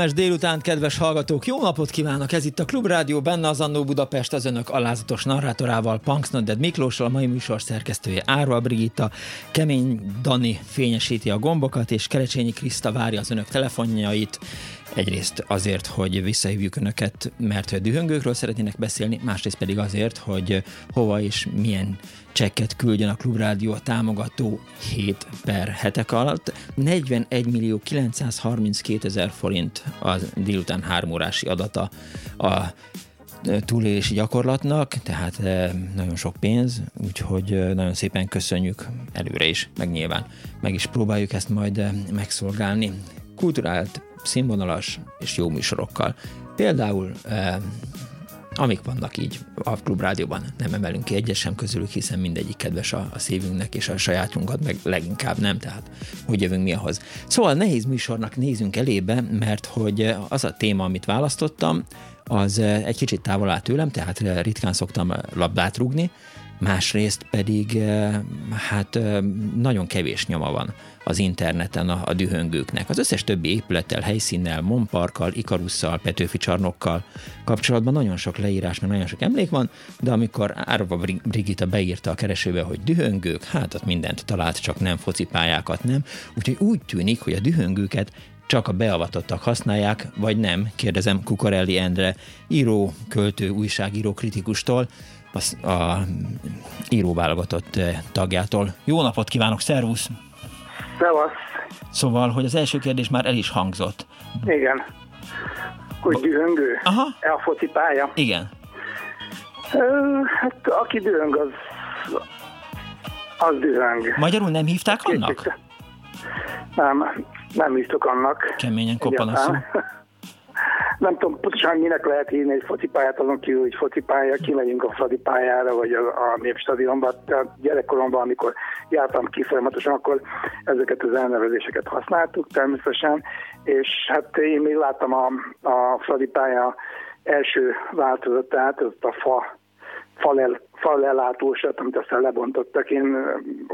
Kellemes délután, kedves hallgatók! Jó napot kívánok! Ez itt a Klubrádió, benne az Annó Budapest az önök alázatos narrátorával, Punks Nodded Miklóssal, a mai műsor szerkesztője Árva Brigitta, Kemény Dani fényesíti a gombokat, és Kerecsényi Kriszta várja az önök telefonjait. Egyrészt azért, hogy visszahívjuk önöket, mert dühöngőkről szeretnének beszélni, másrészt pedig azért, hogy hova és milyen csekket küldjön a Klubrádió támogató 7 per hetek alatt. 41 millió 932 ezer forint az délután három órási adata a túlélési gyakorlatnak, tehát eh, nagyon sok pénz, úgyhogy eh, nagyon szépen köszönjük előre is, meg nyilván meg is próbáljuk ezt majd megszolgálni. Kulturált, színvonalas és jó műsorokkal. Például amik vannak így a klubrádióban, nem emelünk ki egyes sem közülük, hiszen mindegyik kedves a, a szívünknek, és a sajátunkat meg leginkább nem, tehát hogy jövünk mi ahhoz. Szóval nehéz műsornak nézünk elébe, mert hogy az a téma, amit választottam, az egy kicsit távol áll tőlem, tehát ritkán szoktam labdát rugni, másrészt pedig hát nagyon kevés nyoma van az interneten a, a dühöngőknek. Az összes többi épülettel, helyszínnel, Monparkkal, Ikarusszal, Petőfi csarnokkal kapcsolatban nagyon sok leírás, meg nagyon sok emlék van, de amikor Árva Brigitta beírta a keresőbe, hogy dühöngők, hát ott mindent talált, csak nem focipályákat nem. Úgyhogy úgy tűnik, hogy a dühöngőket csak a beavatottak használják, vagy nem, kérdezem Kukorelli Endre, író, költő, újságíró kritikustól, a, a íróválogatott eh, tagjától. Jó napot kívánok, szervusz! Szevasz! Szóval, hogy az első kérdés már el is hangzott. Igen. Hogy dühöngő? Aha. E a foci pálya? Igen. Hát aki dühöng, az, az dühöng. Magyarul nem hívták annak? Nem, nem hívtuk annak. Keményen koppanaszú. nem tudom pontosan minek lehet hívni egy focipályát, azon kívül, hogy focipálya, kimegyünk a focipályára, vagy a, a népstadionba. Tehát gyerekkoromban, amikor jártam ki folyamatosan, akkor ezeket az elnevezéseket használtuk természetesen, és hát én még láttam a, a focipálya első változatát, az a fa falel, falelátósat, amit aztán lebontottak. Én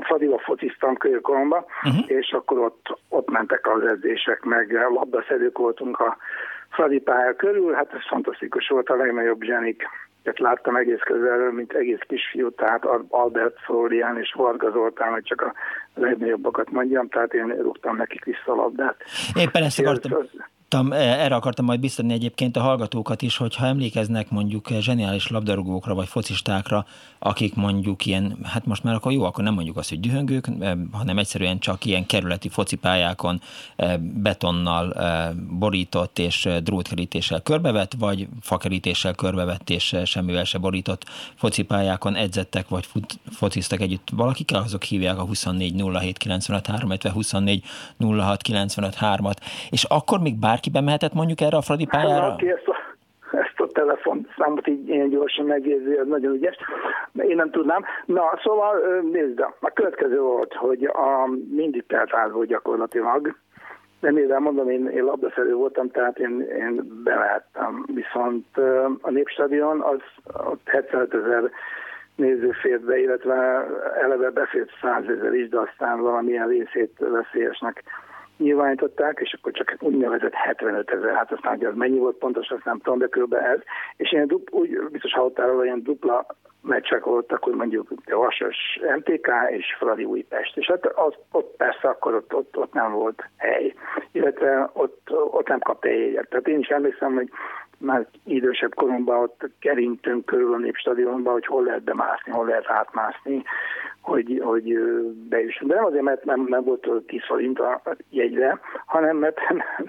Fradiba fociztam kölyökoromban, uh-huh. és akkor ott, ott mentek az edzések, meg labdaszedők voltunk a Fradi pálya körül, hát ez fantasztikus volt, a legnagyobb zsenik ezt láttam egész közelről, mint egész kisfiú, tehát Albert Florian és Varga Zoltán, hogy csak a legnagyobbakat mondjam, tehát én rúgtam nekik vissza a labdát. Éppen ezt akartam. Az, akartam, e, erre akartam majd biztosni egyébként a hallgatókat is, hogyha emlékeznek mondjuk zseniális labdarúgókra vagy focistákra, akik mondjuk ilyen, hát most már akkor jó, akkor nem mondjuk azt, hogy dühöngők, e, hanem egyszerűen csak ilyen kerületi focipályákon e, betonnal borított és drótkerítéssel körbevett, vagy fakerítéssel körbevett és semmivel se borított focipályákon edzettek, vagy fut, fociztak együtt valakikkel, azok hívják a 24 07 95 3, 24 06 95 3-at, és akkor még bár bárki bemehetett mondjuk erre a Fradi pályára? Aki ezt a, ezt a telefonszámot így ilyen gyorsan megjegyzi, az nagyon ügyes. Én nem tudnám. Na, szóval nézd, a következő volt, hogy a mindig telt ház volt gyakorlatilag, de mivel mondom, én, én labdaszerű voltam, tehát én, én bemehettem. Viszont a Népstadion az ott 75 ezer néző fért be, illetve eleve befért 100 ezer is, de aztán valamilyen részét veszélyesnek nyilvánították, és akkor csak úgynevezett 75 ezer, hát aztán, hogy az mennyi volt pontos, azt nem tudom, de kb. ez. És én dup, úgy biztos hallottál róla, ilyen dupla meccsek voltak, hogy mondjuk Vasas MTK és Fradi Újpest. És hát az, ott persze akkor ott, ott, ott nem volt hely, illetve ott, ott nem kapta jegyet. Tehát én is emlékszem, hogy már idősebb koromban ott kerintünk körül a Népstadionban, hogy hol lehet bemászni, hol lehet átmászni, hogy, hogy bejussunk. De nem azért, mert nem, nem volt 10 forint a jegyre, hanem mert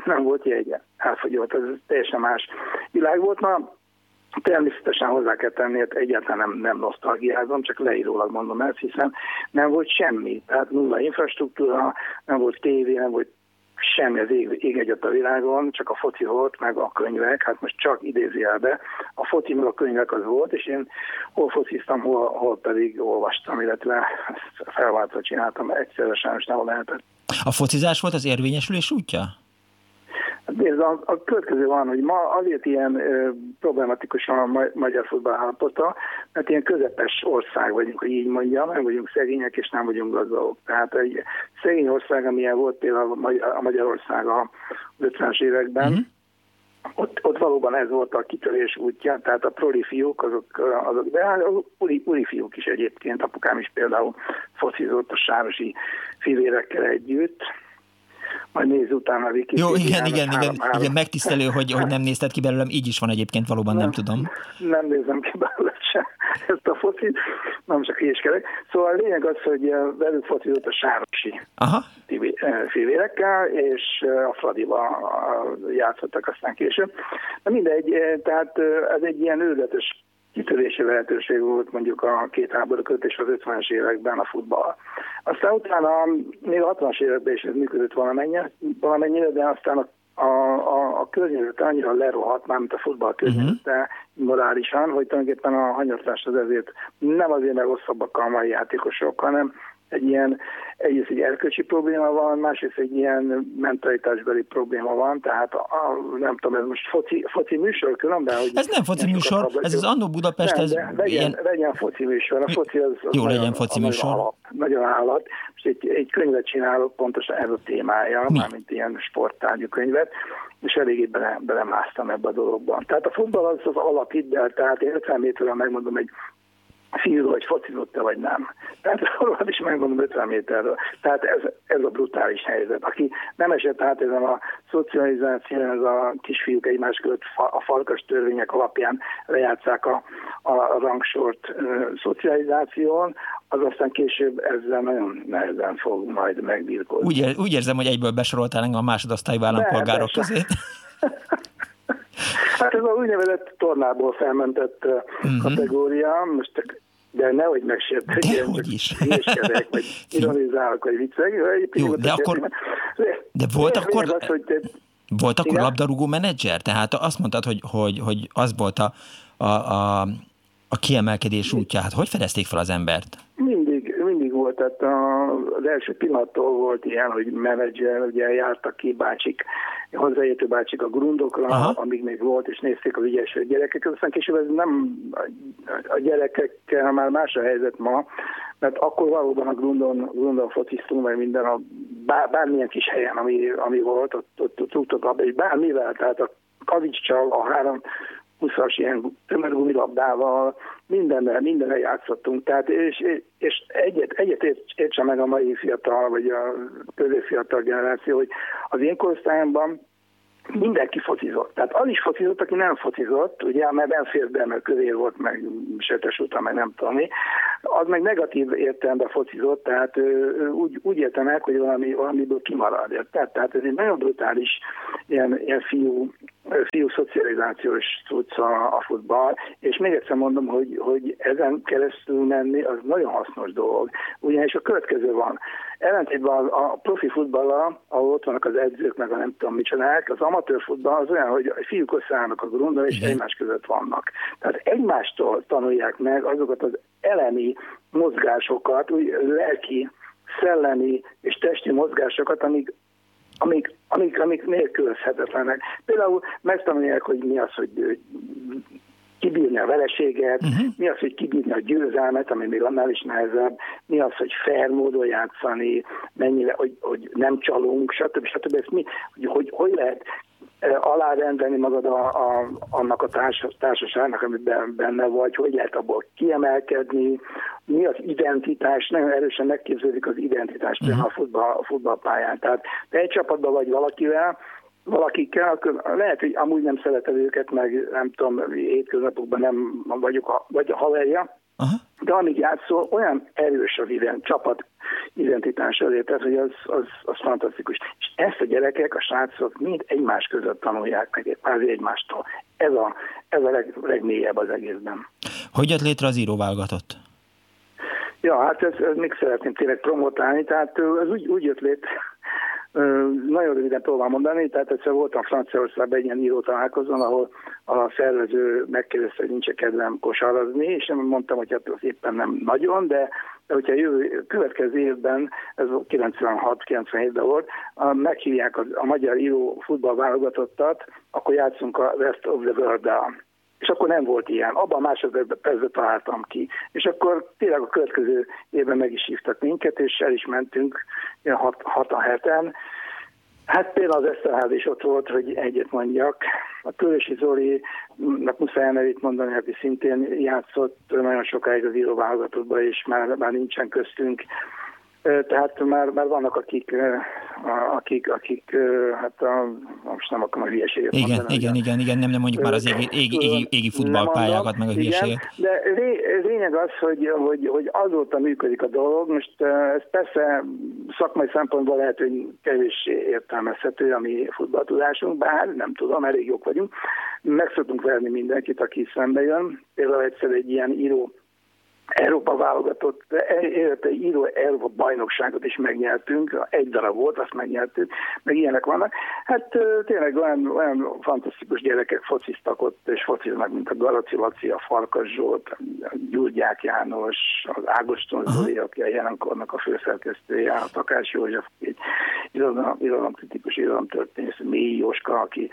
nem volt jegye. Elfogyott, ez teljesen más világ volt. Na, Természetesen hozzá kell tenni, hogy egyáltalán nem, nem nosztalgiázom, csak leírólag mondom ezt, hiszen nem volt semmi. Tehát nulla infrastruktúra, nem volt tévé, nem volt semmi az ég, ég egyet a világon, csak a foci volt, meg a könyvek, hát most csak idézi be. A foci meg a könyvek az volt, és én hol fociztam, hol, hol pedig olvastam, illetve felváltva csináltam egyszerűen, és nem lehetett. A focizás volt az érvényesülés útja? Hát nézd, a, a következő van, hogy ma azért ilyen ö, problematikus a ma, magyar futball állapota, mert ilyen közepes ország vagyunk, hogy így mondjam, nem vagyunk szegények és nem vagyunk gazdagok. Tehát egy szegény ország, amilyen volt például a, Magyar, a Magyarország a 50-es években, mm-hmm. Ott, ott valóban ez volt a kitörés útja, tehát a proli fiúk, azok, azok de hát a uli, uli fiúk is egyébként, apukám is például focizott a sárosi fivérekkel együtt, majd nézz utána a Jó, igen, igen, igen, igen, megtisztelő, hogy, hogy nem nézted ki belőlem, így is van egyébként, valóban nem, nem tudom. Nem nézem ki belőle sem ezt a focit, nem csak hískerek. Szóval a lényeg az, hogy eh, velük focizott a Sárosi Aha. Eh, fivérekkel, és eh, a Fradiba játszottak aztán később. Na mindegy, tehát ez egy ilyen őrületes kitörési lehetőség volt mondjuk a két háború között és az 50-es években a futball. Aztán utána még a 60-as években is ez működött valamennyire, valamennyire de aztán a a, a, a környezet annyira lerohadt, mint a futball környezete uh-huh. morálisan, hogy tulajdonképpen a hanyatlás az ezért nem azért, mert rosszabbak a mai játékosok, hanem egy ilyen, egyrészt egy erkölcsi probléma van, másrészt egy ilyen mentalitásbeli probléma van, tehát a, a, nem tudom, ez most foci, foci műsor különben? Hogy ez nem foci műsor, ez az Annó Budapest, nem, ez legyen, ilyen... legyen foci műsor, a foci az, az Jó, nagyon, legyen foci műsor. Nagyon, nagyon állat. Most egy, egy könyvet csinálok, pontosan ez a témája, Mi? mármint ilyen sporttárgyú könyvet, és eléggé bele, belemásztam ebbe a dologban. Tehát a futball az az alaphiddel, tehát én 50 méterrel megmondom egy fiúról, hogy focizott-e vagy nem. Tehát arról is megmondom 50 méterről. Tehát ez, ez a brutális helyzet. Aki nem esett át ezen a szocializáción, ez a kisfiúk egymás között a falkas törvények alapján lejátszák a, a rangsort uh, szocializáción, az aztán később ezzel nagyon nehezen fog majd megbírkozni. Úgy, úgy érzem, hogy egyből besoroltál engem a másodosztályú állampolgárok közé. Hát ez a úgynevezett tornából felmentett uh-huh. kategória, most de nehogy megsértődjön, hogy is. Hülyeskedek, vagy ironizálok, vagy vicceg. Jó, de akkor, de volt akkor, az, hogy te, volt akkor labdarúgó menedzser? Tehát azt mondtad, hogy, hogy, hogy az volt a, a, a, a kiemelkedés útja. Hát hogy fedezték fel az embert? Volt. Tehát az első pillanattól volt ilyen, hogy menedzser, ugye jártak ki bácsik hozzáértő bácsik a grundokra, Aha. amíg még volt, és nézték a ügyes gyerekeket, aztán később ez nem a gyerekekkel már más a helyzet ma, mert akkor valóban a grundon, grundon fociztunk, vagy minden, a bár, bármilyen kis helyen, ami, ami volt, ott, ott, ott tudtok abba, és bármivel, tehát a kavicsal, a három 20-as ilyen tömörgumilabdával, mindennel, mindenre játszottunk. Tehát, és, és egyet, egyet értse meg a mai fiatal, vagy a középfiatal generáció, hogy az én korosztályomban mindenki focizott. Tehát az is focizott, aki nem focizott, ugye, mert nem fért be, mert kövér volt, meg sötes után, meg nem tudom. Az meg negatív értelemben focizott, tehát ő, úgy, úgy érte meg, hogy valami, valamiből kimarad. Tehát, tehát ez egy nagyon brutális ilyen, ilyen fiú, fiú szocializációs cucc a, futball, és még egyszer mondom, hogy, hogy ezen keresztül menni az nagyon hasznos dolog. Ugyanis a következő van. Ellentétben a, profi futballal, ahol ott vannak az edzők, meg a nem tudom micsodák, az amatőr futball az olyan, hogy a fiúk összeállnak a grundon, és Igen. egymás között vannak. Tehát egymástól tanulják meg azokat az elemi mozgásokat, úgy lelki, szellemi és testi mozgásokat, amik amik, amik, amik nélkülözhetetlenek. Például megtanulják, hogy mi az, hogy kibírni a vereséget, uh-huh. mi az, hogy kibírni a győzelmet, ami még annál is nehezebb, mi az, hogy fair módon játszani, mennyire, hogy, hogy nem csalunk, stb. stb. Ezt mi, hogy, hogy, hogy lehet alárendelni magad a, a, annak a társas, társaságnak, amiben benne vagy, hogy lehet abból kiemelkedni, mi az identitás, nagyon erősen megképződik az identitás uh-huh. a, futball, a futballpályán. Tehát te egy csapatban vagy valakivel, valakikkel, akkor lehet, hogy amúgy nem szeretem őket, meg nem tudom, hétköznapokban nem vagyok, vagy a haverja, Aha. de amíg játszol, olyan erős az ident, csapat identitás azért, tehát, hogy az, az, az fantasztikus. És ezt a gyerekek, a srácok mind egymás között tanulják meg, kvázi egymástól. Ez a, ez a leg, legmélyebb az egészben. Hogy jött létre az íróválogatott? Ja, hát ez, ez még szeretném tényleg promotálni, tehát ez úgy, úgy jött létre, nagyon röviden tovább mondani, tehát egyszer voltam Franciaországban egy ilyen író találkozón, ahol a szervező megkérdezte, hogy nincs kedvem kosarazni, és én mondtam, hogy hát az éppen nem nagyon, de, de hogyha jövő, következő évben, ez 96-97-ben volt, meghívják a, a magyar író futballválogatottat, akkor játszunk a West of the World-dal és akkor nem volt ilyen. Abban a másodpercben találtam ki. És akkor tényleg a következő évben meg is hívtak minket, és el is mentünk hat, hatan heten. Hát például az Eszterház is ott volt, hogy egyet mondjak. A Körösi Zoli, muszáj nevét mondani, aki szintén játszott nagyon sokáig az íróválogatottban, és már, már nincsen köztünk. Tehát már, már vannak, akik, akik, akik hát a, most nem akarom a hülyeséget igen, mondani. Igen, igen, igen, nem, nem mondjuk már az égi, égi, égi, égi futballpályákat, meg a hülyeséget. Igen, de lényeg az, hogy, hogy, hogy azóta működik a dolog. Most ez persze szakmai szempontból lehet, hogy kevés értelmezhető a mi futballtudásunk, bár nem tudom, elég jók vagyunk. Meg szoktunk verni mindenkit, aki szembe jön. Például egyszer egy ilyen író Európa válogatott, illetve író Európa bajnokságot is megnyertünk, egy darab volt, azt megnyertük, meg ilyenek vannak. Hát tényleg olyan, olyan fantasztikus gyerekek fociztak ott, és fociznak, mint a Galaci Laci, a Farkas Zsolt, a Gyurgyák János, az Ágoston Zoli, aki a jelenkornak a főszerkesztője, a Takács József, egy irodalomkritikus irodalomtörténész, Mély Jóska, aki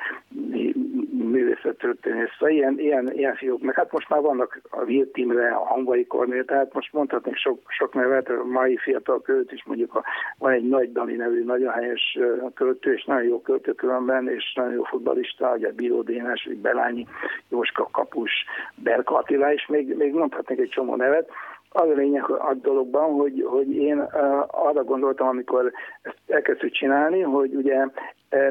művészettörténész, szóval ilyen, ilyen, ilyen fiúk, meg hát most már vannak a Virt Timre, a Hangvai Kornél, tehát most mondhatnék sok, sok nevet, a mai fiatal költő is mondjuk a, van egy Nagy Dani nevű, nagyon helyes költő, és nagyon jó költő különben, és nagyon jó futbalista, ugye Bíró Dénes, Belányi, Jóska Kapus, Berka Attila, és még, még mondhatnék egy csomó nevet, az a lényeg a dologban, hogy, hogy én arra gondoltam, amikor ezt elkezdtük csinálni, hogy ugye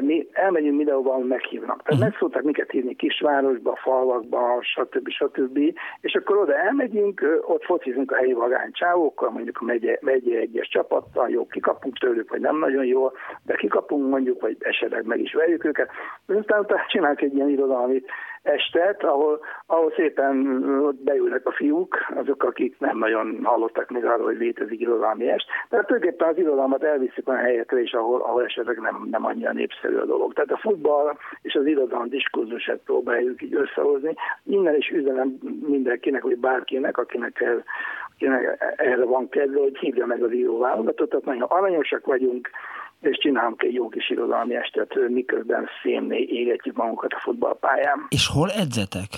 mi elmegyünk mindenhova, ahol meghívnak. Tehát uh-huh. meg szoktak minket hívni kisvárosba, falvakba, stb. stb. És akkor oda elmegyünk, ott focizunk a helyi vagánycsávókkal, mondjuk a megye, megye egyes csapattal, jó, kikapunk tőlük, vagy nem nagyon jó, de kikapunk mondjuk, vagy esetleg meg is verjük őket. Aztán utána csinálunk egy ilyen irodalmi estet, ahol, ahol szépen beülnek a fiúk, azok, akik nem nagyon hallottak még arról, hogy létezik irodalmi est. Tehát tulajdonképpen az irodalmat elviszik olyan helyekre is, ahol, ahol esetleg nem, nem annyira népszerű a dolog. Tehát a futball és az irodalom diskurzusát próbáljuk így összehozni. Innen is üzenem mindenkinek, vagy bárkinek, akinek, el, akinek erre van kedve, hogy hívja meg az íróválogatot. Nagyon aranyosak vagyunk, és csinálunk egy jó kis irodalmi estet, miközben szénné égetjük magunkat a futballpályán. És hol edzetek?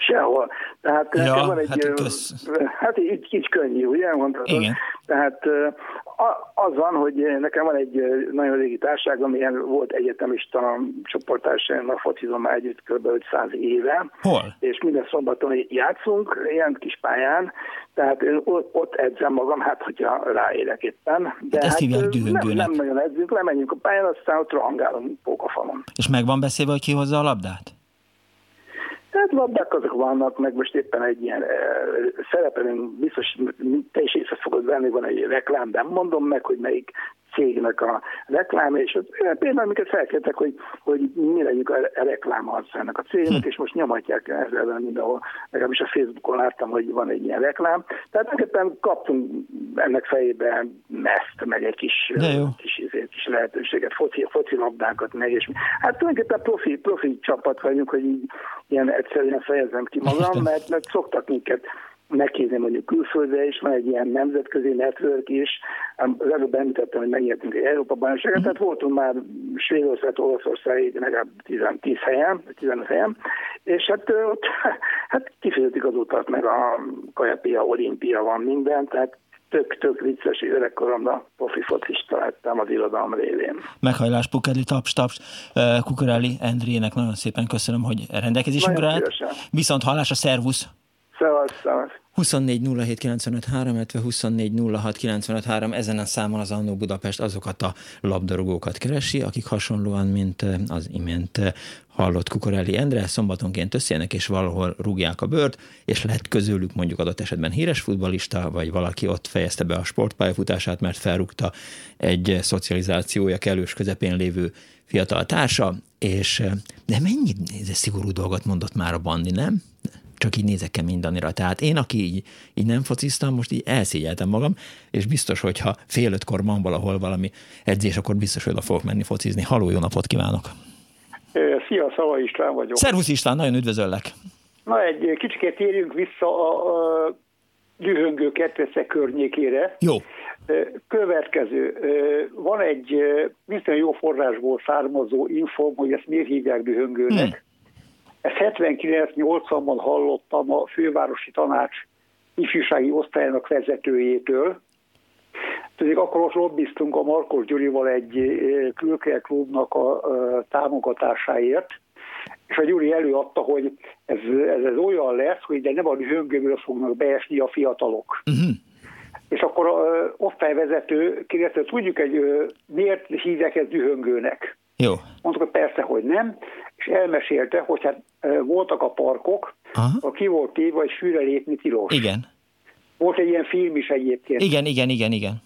Sehol. Tehát ja, van egy, hát, hát így, így könnyű, ugye? Mondhatod. Igen. Tehát az van, hogy nekem van egy nagyon régi társág, amilyen volt egyetemista csoporttársaim, a focizom már együtt kb. 500 éve. Hol? És minden szombaton játszunk, ilyen kis pályán, tehát én ott edzem magam, hát hogyha ráérek éppen. De hát ezt hívják nem, nem nagyon edzünk, lemegyünk a pályán, aztán ott rohangálunk pókafalon. És meg van beszélve, hogy ki hozza a labdát? Tehát labdák azok vannak, meg most éppen egy ilyen e, szerepelünk, biztos te is észre fogod venni, van egy reklám, de mondom meg, hogy melyik cégnek a reklám, és az, például amiket felkértek, hogy, hogy mi legyünk a, a reklám ennek a cégnek, hm. és most nyomatják ezzel mindenhol, legalábbis a Facebookon láttam, hogy van egy ilyen reklám. Tehát éppen kaptunk ennek fejébe meszt, meg egy kis, kis, kis, lehetőséget, foci, foci labdákat, meg és hát tulajdonképpen profi, profi csapat vagyunk, hogy így ilyen egyszerűen fejezem ki magam, mert, mert szoktak minket meghívni mondjuk külföldre is, van egy ilyen nemzetközi network is. Az előbb említettem, hogy megnyertünk egy Európa bajnokságot, mm. tehát voltunk már Svédország, Olaszország, legalább 10, 10 helyen, 15 helyen, és hát ott hát kifizetik az utat, meg a Kajapia, Olimpia van minden, tehát tök, tök vicces öregkoromban profi focista lettem az irodalom révén. Meghajlás, Pukeli, taps, taps, Kukorelli Endrének nagyon szépen köszönöm, hogy rendelkezésünkre állt. Viszont hallás a szervusz! Szevasz, szevasz. 24 illetve 24 ezen a számon az Annó Budapest azokat a labdarúgókat keresi, akik hasonlóan, mint az imént hallott Kukorelli Endre, szombatonként összejönnek, és valahol rúgják a bört, és lehet közülük mondjuk adott esetben híres futbalista, vagy valaki ott fejezte be a sportpályafutását, mert felrúgta egy szocializációja kellős közepén lévő fiatal társa, és de mennyi szigorú dolgot mondott már a Bandi, nem? Csak így nézek kemény Danira. Tehát én, aki így, így nem fociztam, most így elszégyeltem magam, és biztos, hogyha fél ötkor van valahol valami edzés, akkor biztos, hogy oda fogok menni focizni. Haló, jó napot kívánok! Szia, Szava István vagyok. Szervusz István, nagyon üdvözöllek! Na, egy kicsit térjünk vissza a, a dühöngő ketteszek környékére. Jó. Következő. Van egy viszonylag jó forrásból származó info, hogy ezt miért hívják dühöngőnek. Hmm. Ezt 79-80-ban hallottam a fővárosi tanács ifjúsági osztályának vezetőjétől. Tudjuk, akkor ott lobbiztunk a Markos Gyurival egy eh, külkel klubnak a eh, támogatásáért, és a Gyuri előadta, hogy ez, ez, ez olyan lesz, hogy de nem a dühöngőből fognak beesni a fiatalok. Uh-huh. És akkor az eh, osztályvezető kérdezte, tudjuk, egy, miért hívják ezt dühöngőnek? Jó. Mondtuk, hogy persze, hogy nem, és elmesélte, hogy hát voltak a parkok, Aha. ki volt téve, hogy fűre lépni tilos. Igen. Volt egy ilyen film is egyébként. Igen, igen, igen, igen.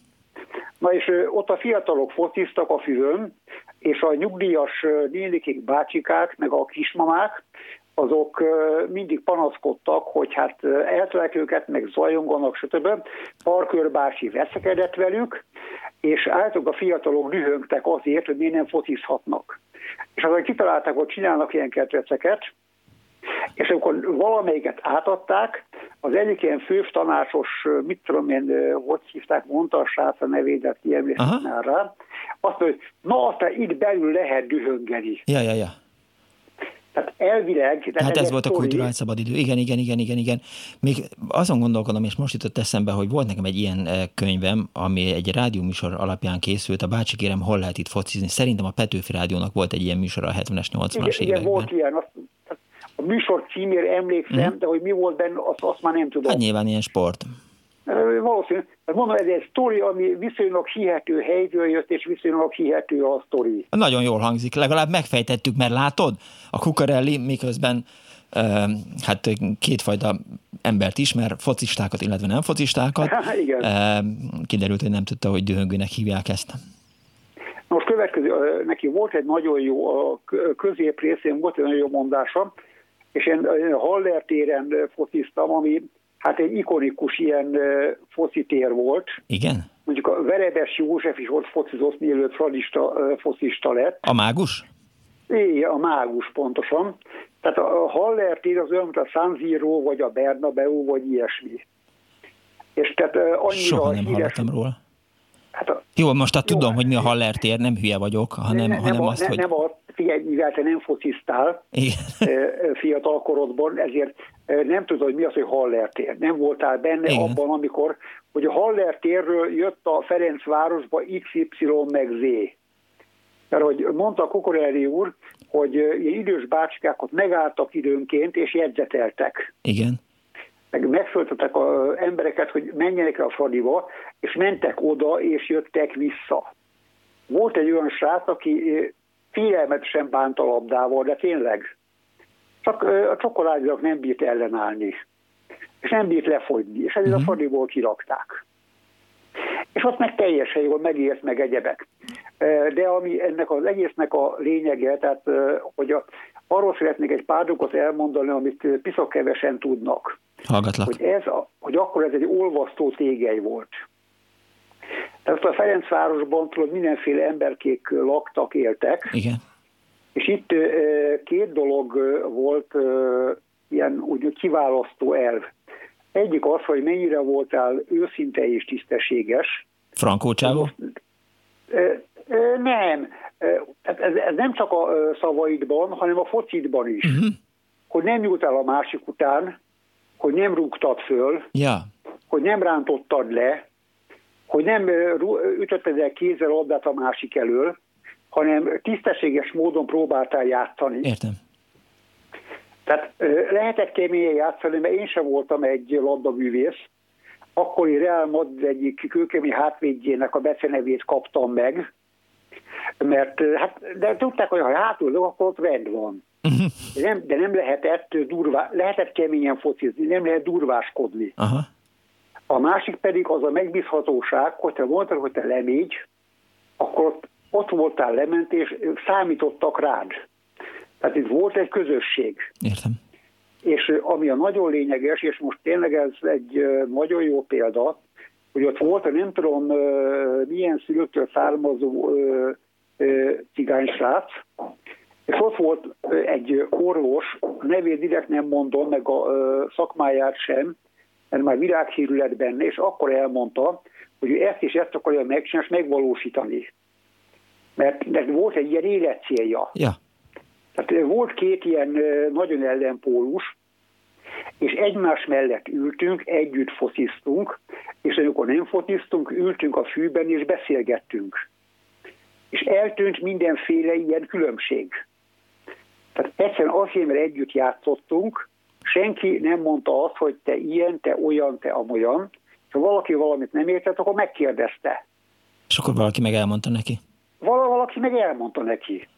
Na és ott a fiatalok fociztak a füvön, és a nyugdíjas nénikik, bácsikák, meg a kismamák, azok mindig panaszkodtak, hogy hát eltelek őket, meg zajonganak, stb. Parkőr bácsi veszekedett velük, és általában a fiatalok dühöngtek azért, hogy miért nem focizhatnak. És azon kitalálták, hogy csinálnak ilyen ketreceket, és akkor valamelyiket átadták, az egyik ilyen főtanácsos, mit tudom én, hogy hívták, mondta a srác a nevédet, kiemlékeztem rá, azt mondja, hogy na aztán itt belül lehet dühöngeni. Ja, ja, ja. Tehát elvileg... Hát ez volt a kulturális szabadidő. Igen, igen, igen, igen, igen. Még azon gondolkodom, és most jutott eszembe, hogy volt nekem egy ilyen eh, könyvem, ami egy rádióműsor alapján készült, a Bácsi kérem, hol lehet itt focizni. Szerintem a Petőfi Rádiónak volt egy ilyen műsor a 70-es, 80-as években. Igen, volt ilyen. A műsor címére emlékszem, mm. de hogy mi volt benne, azt, azt már nem tudom. Hát nyilván ilyen sport. Valószínű. Mondom, ez egy sztori, ami viszonylag hihető helyről jött, és viszonylag hihető a sztori. Nagyon jól hangzik, legalább megfejtettük, mert látod, a Kukarelli miközben hát kétfajta embert ismer, focistákat, illetve nem focistákat. Igen. Kiderült, hogy nem tudta, hogy dühöngőnek hívják ezt. Most következő, neki volt egy nagyon jó, a közép részén volt egy nagyon jó mondása, és én Haller téren fociztam, ami hát egy ikonikus ilyen focitér volt. Igen? Mondjuk a Verebes József is ott focizott, mielőtt fradista, focista lett. A mágus? Igen, a mágus pontosan. Tehát a Haller tér az olyan, mint a San Siro, vagy a Bernabeu, vagy ilyesmi. És tehát annyira Soha nem híres... róla. Hát a, jó, most hát tudom, hogy mi a Haller tér, nem hülye vagyok, hanem, ne, hanem nem, azt, ne, hogy... Nem a, figyelj, mivel te nem fociztál fiatal korodban, ezért nem tudod, hogy mi az, hogy Haller tér. Nem voltál benne Igen. abban, amikor, hogy a Haller térről jött a Ferencvárosba XY meg Z. Mert hogy mondta a Kukorelli úr, hogy ilyen idős bácsikák ott megálltak időnként, és jegyzeteltek. Igen. Meg megföltettek az embereket, hogy menjenek el a Fradiba, és mentek oda, és jöttek vissza. Volt egy olyan srác, aki félelmetesen bánt a labdával, de tényleg. Csak a csokoládézak nem bírt ellenállni. És nem bírt lefogyni. És ezért a mhm. Fradiból kirakták. És ott meg teljesen jól megért meg egyebek. De ami ennek az egésznek a lényege, tehát hogy a, arról szeretnék egy pár dolgot elmondani, amit piszak kevesen tudnak. Hallgatlak. Hogy, ez a, hogy akkor ez egy olvasztó tégely volt. Tehát a Ferencvárosban tudod, mindenféle emberkék laktak, éltek. Igen. És itt két dolog volt ilyen úgy kiválasztó elv. Egyik az, hogy mennyire voltál őszinte és tisztességes. Frankó Csávó? Nem. Ez, ez nem csak a szavaidban, hanem a focitban is. Uh-huh. Hogy nem nyúltál a másik után, hogy nem rúgtad föl, ja. hogy nem rántottad le, hogy nem ütötted el kézzel labdát a másik elől, hanem tisztességes módon próbáltál játszani. Értem. Tehát lehetett keményen játszani, mert én sem voltam egy labdabűvész. Akkori Real Madrid egyik kőkemény hátvédjének a becenevét kaptam meg, mert hát, de tudták, hogy ha hátul akkor ott rend van. De nem, de nem lehetett durvá, lehetett keményen focizni, nem lehet durváskodni. Aha. A másik pedig az a megbízhatóság, hogyha mondták, hogy te lemégy, akkor ott, ott voltál lement, és számítottak rád. Tehát itt volt egy közösség. Értem. És ami a nagyon lényeges, és most tényleg ez egy nagyon jó példa, hogy ott volt, nem tudom milyen szülőtől származó cigánysrác, és ott volt egy orvos, a nevét direkt nem mondom, meg a szakmáját sem, mert már virághírű lett benne, és akkor elmondta, hogy ő ezt és ezt akarja megcsinálni, és megvalósítani. Mert, mert volt egy ilyen életcélja. Ja. Tehát volt két ilyen nagyon ellenpólus, és egymás mellett ültünk, együtt focisztunk, és amikor nem focisztunk, ültünk a fűben és beszélgettünk. És eltűnt mindenféle ilyen különbség. Tehát egyszerűen azért, mert együtt játszottunk, senki nem mondta azt, hogy te ilyen, te olyan, te amolyan. Ha valaki valamit nem értett, akkor megkérdezte. És akkor valaki meg elmondta neki. Vala, valaki meg elmondta neki.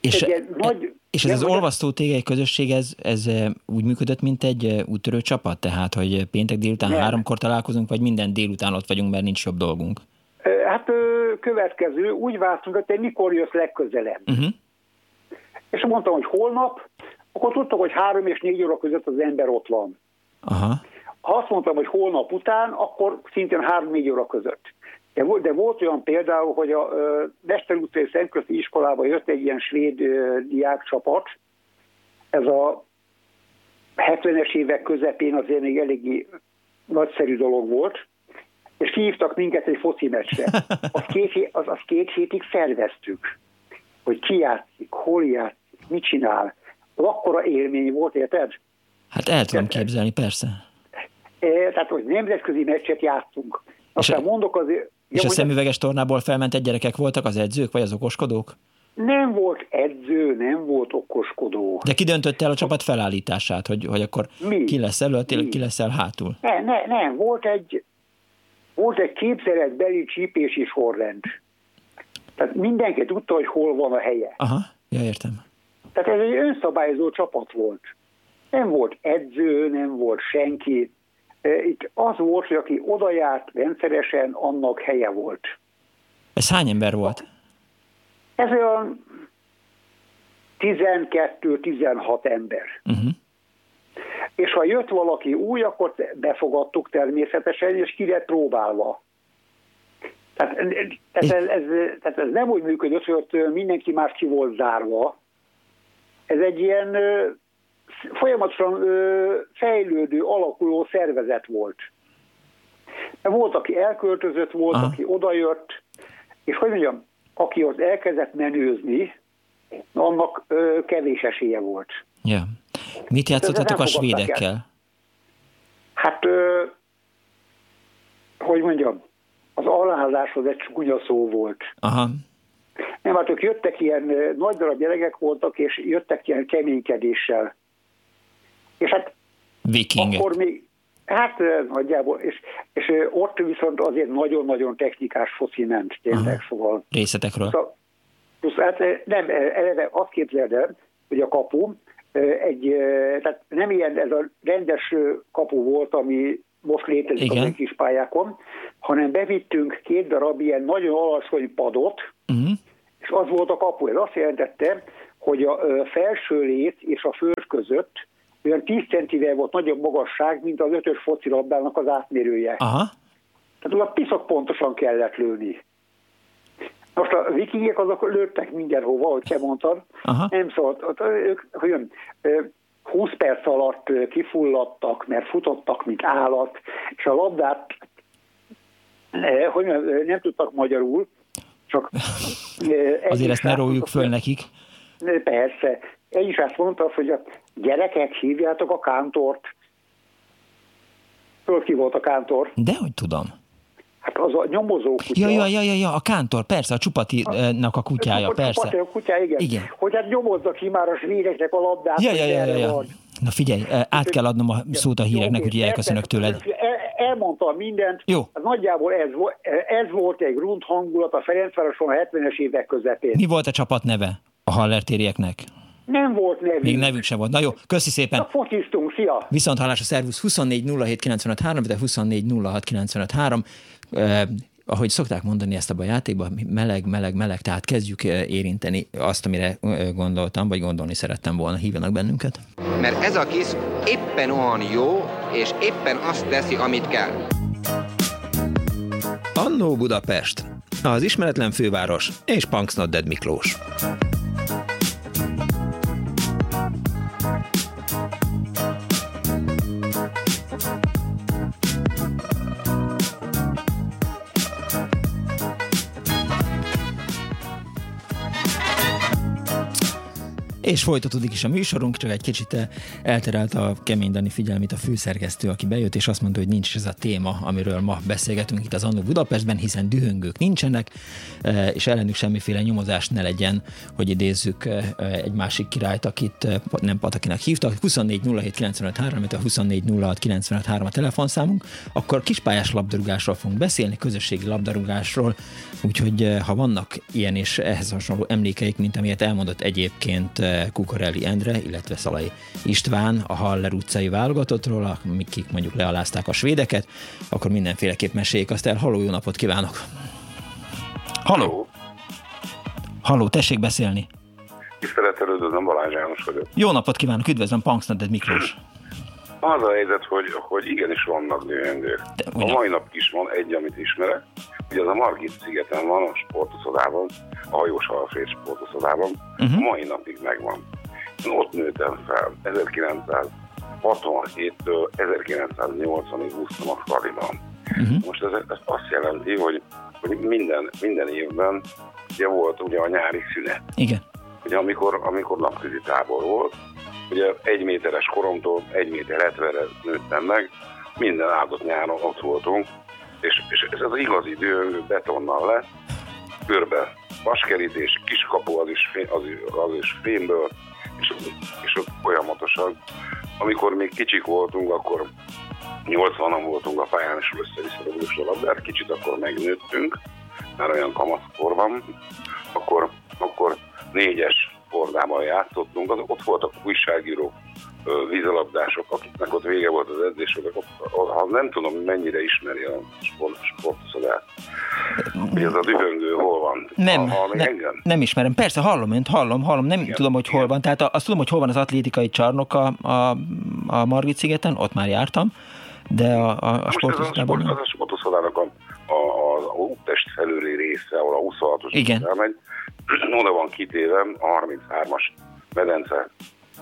És, egy e- nagy, és ez az olvasztó tégely közösség, ez, ez úgy működött, mint egy úttörő csapat? Tehát, hogy péntek délután nem. háromkor találkozunk, vagy minden délután ott vagyunk, mert nincs jobb dolgunk? Hát következő, úgy vártunk, hogy te mikor jössz legközelebb. Uh-huh. És mondtam, hogy holnap, akkor tudtam, hogy három és négy óra között az ember ott van. Aha. Ha azt mondtam, hogy holnap után, akkor szintén három-négy óra között. De, de volt olyan például, hogy a Mester utcai Szentközti iskolába jött egy ilyen svéd diákcsapat, ez a 70-es évek közepén azért még eléggé nagyszerű dolog volt, és kihívtak minket egy foci meccsre. Azt két, az, az két hétig szerveztük, hogy ki játszik, hol játszik, mit csinál. Az akkora élmény volt, érted? Hát el tudom képzelni, persze. E, tehát, hogy nemzetközi meccset játszunk. Aztán mondok azért, és ja, a szemüveges tornából felmentett gyerekek voltak az edzők, vagy az okoskodók? Nem volt edző, nem volt okoskodó. De ki döntötte el a csapat felállítását, hogy, hogy akkor Mi? ki lesz előtt, ki lesz el hátul? Ne, ne, nem, volt egy, volt egy képzeletbeli csípési sorrend. Tehát mindenki tudta, hogy hol van a helye. Aha, ja, értem. Tehát ez egy önszabályozó csapat volt. Nem volt edző, nem volt senki. Itt az volt, hogy aki oda járt rendszeresen, annak helye volt. Ez hány ember volt? Ez olyan 12-16 ember. Uh-huh. És ha jött valaki új, akkor befogadtuk természetesen, és ki lett próbálva. Tehát, tehát, ez, ez, tehát ez nem úgy működött, hogy ott mindenki más ki volt zárva. Ez egy ilyen folyamatosan fejlődő, alakuló szervezet volt. Volt, aki elköltözött, volt, Aha. aki odajött, és hogy mondjam, aki ott elkezdett menőzni, annak ö, kevés esélye volt. Ja. Mit játszottatok a svédekkel? El. Hát, ö, hogy mondjam, az alázás az egy csúnya szó volt. Aha. Nem, hát ők jöttek ilyen nagy darab gyerekek voltak, és jöttek ilyen keménykedéssel. És hát Vikingek. akkor még, hát nagyjából, és, és ott viszont azért nagyon-nagyon technikás foci ment, tényleg, Aha. szóval. Részletekről. Szóval, hát nem, eleve azt képzeld el, hogy a kapu, egy, tehát nem ilyen ez a rendes kapu volt, ami most létezik Igen. a kis pályákon, hanem bevittünk két darab ilyen nagyon alacsony padot, uh-huh. és az volt a kapu. Ez azt jelentette, hogy a felső lét és a föld között olyan 10 centivel volt nagyobb magasság, mint az ötös focilabdának az átmérője. Aha. Tehát oda piszok pontosan kellett lőni. Most a vikingek azok lőttek mindenhova, ahogy te mondtad. Aha. Nem szólt, ők, hogy 20 perc alatt kifulladtak, mert futottak, mint állat, és a labdát hogy nem tudtak magyarul, csak... Azért ezt ne róljuk föl nekik. Persze. Egy is azt mondta, hogy a gyerekek hívjátok a kántort. Föl ki volt a kántor? Dehogy tudom. Hát az a nyomozó kutya. Ja, ja, ja, ja, ja, a kántor, persze, a csupatinak a kutyája, a, persze. A kutya, igen. igen. Hogy hát nyomozza ki már a svédeknek a labdát. Ja, ja, ja, ja, ja. Na figyelj, át kell adnom a szót a híreknek, úgyhogy elköszönök tőled. El, elmondtam mindent. Jó. Hát nagyjából ez, ez volt egy grund hangulat a Ferencvároson a 70-es évek közepén. Mi volt a csapat neve a Hallertérieknek? Nem volt nevünk. Még nevünk sem volt. Na jó, köszi szépen. Na, fociztunk, szia! Viszont hallás a szervusz 24 07 95 de 24 06 95 eh, ahogy szokták mondani ezt a játékban, meleg, meleg, meleg, tehát kezdjük érinteni azt, amire gondoltam, vagy gondolni szerettem volna, hívjanak bennünket. Mert ez a kis éppen olyan jó, és éppen azt teszi, amit kell. Annó Budapest, az ismeretlen főváros és Punksnodded Miklós. És folytatódik is a műsorunk, csak egy kicsit eh, elterelt a kemény Dani figyelmét a főszerkesztő, aki bejött, és azt mondta, hogy nincs ez a téma, amiről ma beszélgetünk itt az Annó Budapestben, hiszen dühöngők nincsenek, eh, és ellenük semmiféle nyomozás ne legyen, hogy idézzük eh, egy másik királyt, akit nem Patakinak hívtak. 24 07 95 3, a 24 06 95 3 a telefonszámunk, akkor kispályás labdarúgásról fogunk beszélni, közösségi labdarúgásról, úgyhogy ha vannak ilyen és ehhez hasonló emlékeik, mint amilyet elmondott egyébként Kukorelli Endre, illetve Szalai István a Haller utcai válogatottról, akik mondjuk lealázták a svédeket, akkor mindenféleképp meséljék azt el. Halló, jó napot kívánok! Halló! Halló, tessék beszélni! Tisztelettel üdvözlöm, Balázs János vagyok. Jó napot kívánok, üdvözlöm, Punksnaded Miklós! Az a helyzet, hogy, hogy igenis vannak nőendők. A mai nap is van egy, amit ismerek. Ugye az a Margit szigeten van, a sportoszodában, a hajós alfrész sportoszodában. Uh-huh. Mai napig megvan. Én ott nőttem fel 1967-től 1980-ig úsztam a Fradiban. Uh-huh. Most ez, ez azt jelenti, hogy, hogy minden, minden évben ugye volt ugye a nyári szünet. Igen. Ugye amikor, amikor napközi tábor volt, Ugye egy méteres koromtól egy méter hetvenre nőttem meg, minden áldott nyáron ott voltunk, és, és ez az igazi idő betonnal lesz, körbe vaskerítés, kiskapu az is, fém, az, az is fémből, és, és ott folyamatosan, amikor még kicsik voltunk, akkor 80-an voltunk a pályán, és össze-vissza a labdát, kicsit akkor megnőttünk, már olyan kamaszkorban, akkor, akkor négyes Fordában játszottunk, az, ott voltak újságírók, vízalabdások, akiknek ott vége volt az edzés, ha nem tudom, mennyire ismeri a sport, sportoszodát. Hogy ez a dühöngő hol van? Nem, ha, ne, engem? nem ismerem. Persze, hallom önt, hallom, hallom, nem igen, tudom, hogy igen. hol van. Tehát azt tudom, hogy hol van az atlétikai csarnok a, a, a Margit szigeten, ott már jártam, de a, a, a sportoszodában... Az a sportoszodának a, a, az úttest felüli része, ahol a 26-os igen. elmegy, oda van kitéve a 33-as medence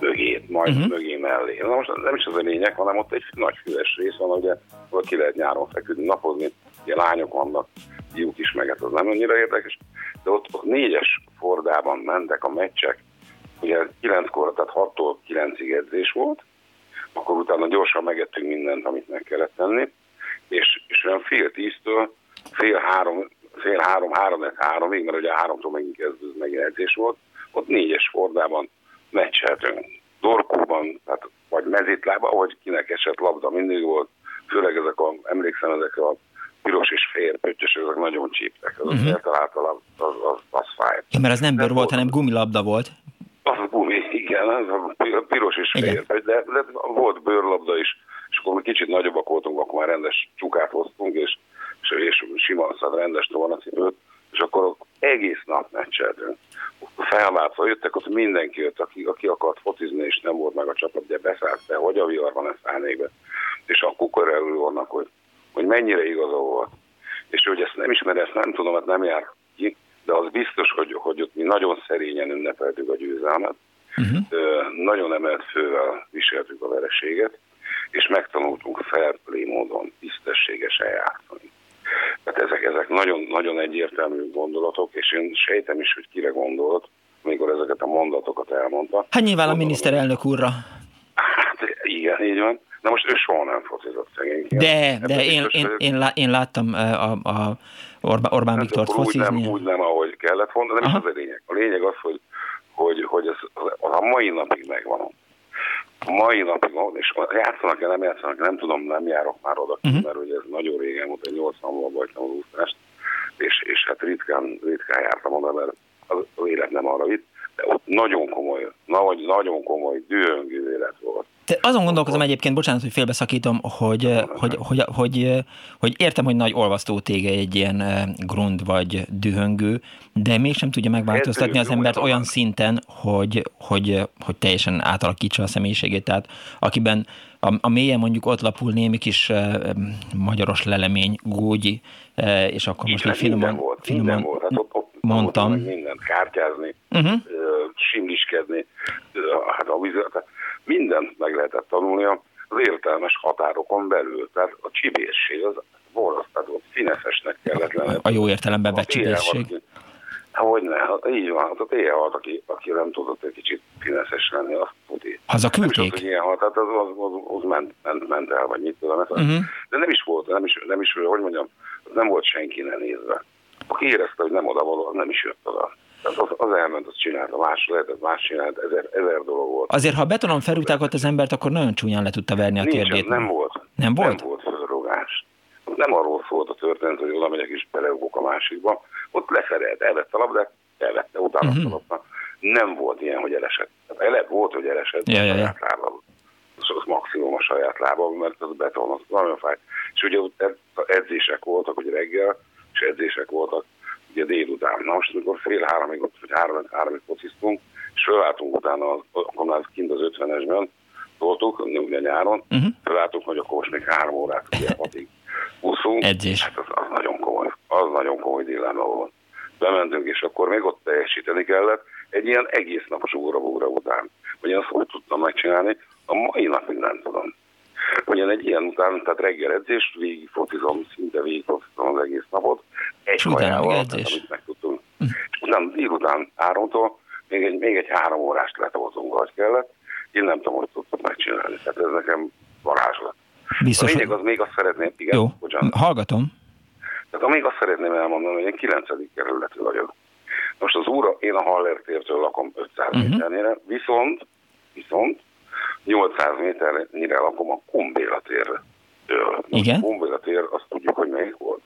mögét, majd uh-huh. mögé mellé. Na most nem is az a lényeg, hanem ott egy nagy füves rész van, ugye, ahol ki lehet nyáron feküdni, napozni, ugye lányok vannak, fiúk is, meg hát az nem annyira érdekes, de ott, ott négyes fordában mentek a meccsek, ugye kilenckor, tehát 6-tól 9-ig edzés volt, akkor utána gyorsan megettünk mindent, amit meg kellett tenni, és, és olyan fél tíztől fél három fél három, három, háromig, mert ugye a háromtól megint kezdődött, megint edzés volt, ott négyes fordában meccseltünk. Dorkóban, tehát vagy mezítlában, ahogy kinek esett labda mindig volt, főleg ezek a, emlékszem ezekre a piros és fehér pöttyös, ezek nagyon csíptek. Az uh-huh. általában az, az, az, az fáj. Ja, mert az nem bőr volt, hanem gumilabda volt. Az gumi, igen, az a piros és fehér, de, de, volt bőrlabda is, és akkor kicsit nagyobbak voltunk, akkor már rendes csukát hoztunk, és és, és sima szad rendes tornacipőt, és akkor egész nap meccseltünk. Felváltva jöttek, ott mindenki jött, aki, aki akart fotizni, és nem volt meg a csapat, de beszállt be, hogy a viharban ezt szállnék be. És akkor körülül vannak, hogy, hogy mennyire igaza volt. És hogy ezt nem ismer, ezt nem tudom, hát nem jár ki, de az biztos, hogy, hogy ott mi nagyon szerényen ünnepeltük a győzelmet, uh-huh. nagyon emelt fővel viseltük a vereséget, és megtanultunk fair play módon tisztességesen játszani. Tehát ezek, ezek nagyon, nagyon egyértelmű gondolatok, és én sejtem is, hogy kire gondolt, amikor ezeket a mondatokat elmondta. Hát nyilván a miniszterelnök úrra. Hát igen, így van. Na most ő soha nem focizott szegény. De, de én, én, én, lá, én láttam a, a Orbán, Orbán hát Viktort focizni. Úgy nem, úgy nem, ahogy kellett volna, de nem Aha. is az a lényeg. A lényeg az, hogy, hogy, hogy ez, az a mai napig megvan. Mai napig van, és játszanak-e, nem játszanak, nem tudom, nem járok már oda, uh-huh. mert ugye ez nagyon régen volt, egy 80-ban voltam az úszást, és, és hát ritkán, ritkán jártam oda, mert az, élet nem arra vitt, de ott nagyon komoly, nagy, nagyon komoly dühöngő élet volt. Te azon gondolkozom egyébként, bocsánat, hogy félbeszakítom, hogy, hogy, hogy, hogy, hogy értem, hogy nagy olvasztó tége egy ilyen grund vagy dühöngő, de mégsem tudja megváltoztatni az embert olyan szinten, hogy, hogy, hogy teljesen átalakítsa a személyiségét. Tehát akiben a, a mélyen mondjuk ott lapul némi kis uh, magyaros lelemény, gógyi, uh, és akkor most így finoman, minden volt, finoman minden volt. Hát ott, ott mondtam. Mindent kártyázni, uh-huh. uh, simliskedni, hát a vizet, mindent meg lehetett tanulnia az értelmes határokon belül. Tehát a csibészség az borzasztó, színeszesnek kellett lenni. A jó értelemben vett csibészség. Hogy ne, hát így van, hát ott éjjel halt, aki, aki nem tudott egy kicsit színeszes lenni, azt tudja. Hazaküldték? Nem is az, ilyen halt, hát az, az, az, az ment, ment, ment el, vagy mit tudom. Uh-huh. De nem is volt, nem is, nem is, hogy mondjam, nem volt senki ne nézve. Aki érezte, hogy nem oda való, nem is jött oda. Tehát az, az elment, azt csinálta, más lehet, más csinált, ezer, ezer dolog volt. Azért, ha betonon felrúgták ott az embert, akkor nagyon csúnyán le tudta verni a térdét. Nem volt. Nem volt? Nem volt fölrogás. Nem arról szólt a történet, hogy oda megyek és beleugok a másikba. Ott leszerelt, elvette a labdát, elvette, utána uh-huh. Nem volt ilyen, hogy elesett. Ele, volt, hogy elesett ja, ja, ja. lábával. Az, az maximum a saját lábával, mert az beton, az nagyon fáj. És ugye edzések voltak, hogy reggel, és edzések voltak ugye délután. Na most, amikor fél háromig, vagy három, háromig fociztunk, és fölálltunk utána, akkor már kint az ötvenesben, toltuk, ugye nyáron, uh-huh. fölálltunk, hogy akkor most még három órát, ugye hatig úszunk. Edzés. Hát az, az, nagyon komoly, az nagyon komoly dilemma volt. Bementünk, és akkor még ott teljesíteni kellett, egy ilyen egész napos óra-óra után. Hogy én azt hogy tudtam megcsinálni, a mai napig nem tudom. Ugyan egy ilyen után, tehát reggel edzés, végig focizom, szinte végig focizom az egész napot, egy kajával, amit megtudtunk. Hm. Nem, délután háromtól még egy, még egy három órást letoltunk, ahogy kellett. Én nem tudom, hogy tudtam megcsinálni. Tehát ez nekem varázslat. Biztos, a lényeg az még azt szeretném, igen, Jó, bocsánat. hallgatom. Tehát még azt szeretném elmondani, hogy én 9. kerületű vagyok. Most az úra, én a Haller tértől lakom 500 uh-huh. méternyire, viszont, viszont 800 méternyire lakom a Kumbéla térről. Igen? A Kumbéla tér, azt tudjuk, hogy melyik volt.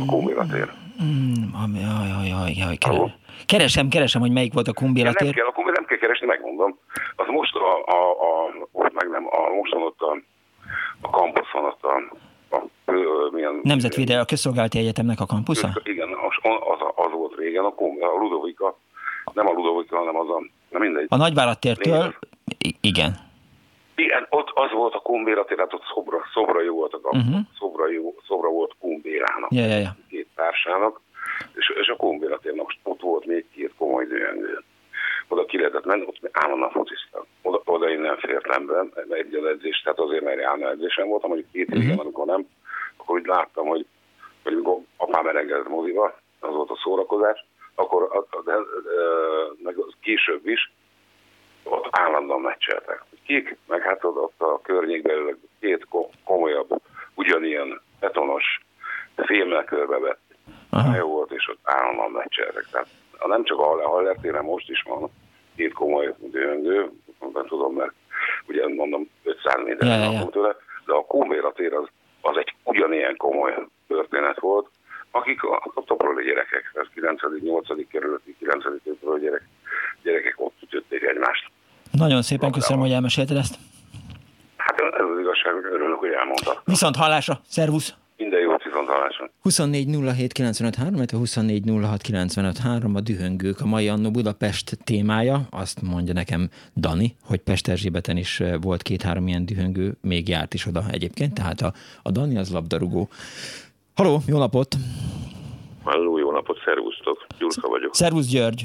A Kumbéla tér. Mm, jaj, jaj, jaj, jaj, keresem, keresem, hogy melyik volt a Kumbéla tér. Nem kell, akkor nem kell keresni, megmondom. Az most a, a, a ott meg nem, a, most ott a, a kampuszon, ott a, a, a milyen... Nemzetvédelmi, a Közszolgálati Egyetemnek a kampusza? Igen, az, az, az volt régen, a, a Ludovika, nem a Ludovika, hanem az a, na mindegy. A Nagyvállattértől, igen. Igen, ott az volt a Kumbéra, tehát ott szobra, szobra jó volt a kampus, uh-huh. szobra, jó, szobra volt Kumbérának, ja, ja, ja. két társának, és, és a Kumbéra térnek ott volt még két komoly dőengő. Oda ki lehetett menni, ott állandóan fociztam. Oda, oda én nem fértem be, egy edzés, tehát azért, mert állandóan edzésen voltam, hogy két évig, uh-huh. amikor nem, akkor úgy láttam, hogy, hogy amikor apám eregelt moziba, az volt a szórakozás, akkor a, a, a, a, a, később is ott állandóan meccseltek. Kik, meg hát ott a környékben két komolyabb, ugyanilyen betonos filmmel körbevett jó volt, és ott állandóan meccseltek. Tehát nem csak a Haller téren most is van két komoly dőngő, nem tudom, mert ugye mondom 500 méter ja, ja. tőle, de a Kumbéra tér az, az egy ugyanilyen komoly történet volt, akik a, a toproli gyerekek, tehát 9. 8. kerületi 9. toproli gyerek, gyerekek ott ütötték egymást. Nagyon szépen köszönöm, hogy elmesélted ezt. Hát ez az igazság, örülök, hogy elmondta. Viszont hallásra, szervusz! Minden jót, viszont hallásra. 24 07 24 a dühöngők, a mai Annó Budapest témája, azt mondja nekem Dani, hogy Pest Erzsébeten is volt két-három ilyen dühöngő, még járt is oda egyébként, tehát a, a Dani az labdarúgó. Haló, jó napot! Halló, jó napot, szervusztok, Gyurka vagyok. Szervusz György!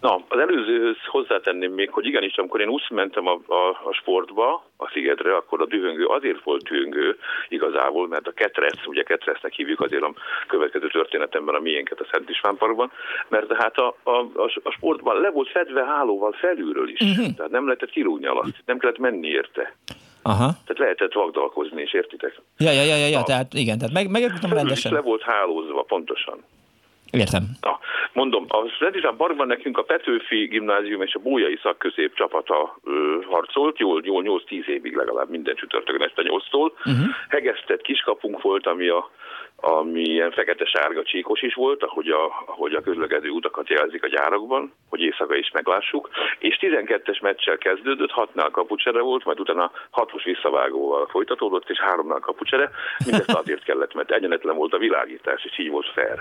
Na, az előzőhöz hozzátenném még, hogy igenis, amikor én úgy mentem a, a, a sportba, a szigetre, akkor a dühöngő azért volt dühöngő igazából, mert a ketrec, ugye ketresznek hívjuk azért a következő történetemben a miénket a Szent István Parkban, mert hát a, a, a, a sportban le volt fedve hálóval felülről is, uh-huh. tehát nem lehetett kirúgni alatt, nem kellett menni érte. Aha. Tehát lehetett vagdalkozni, és értitek? Ja, ja, ja, ja, ja tehát igen, tehát meg, megértettem rendesen. le volt hálózva, pontosan. Értem. Na, mondom, a Szentizsán Parkban nekünk a Petőfi gimnázium és a Bójai szakközép csapata ö, harcolt, jól, jól 8-10 évig legalább minden csütörtökön este 8-tól. Uh-huh. Hegesztett kiskapunk volt, ami a ami ilyen fekete-sárga csíkos is volt, ahogy a, ahogy a közlekedő utakat jelzik a gyárakban, hogy éjszaka is meglássuk, és 12-es meccsel kezdődött, 6-nál kapucsere volt, majd utána 6-os visszavágóval folytatódott, és 3-nál kapucsere, mindezt azért kellett, mert egyenetlen volt a világítás, és így volt fair.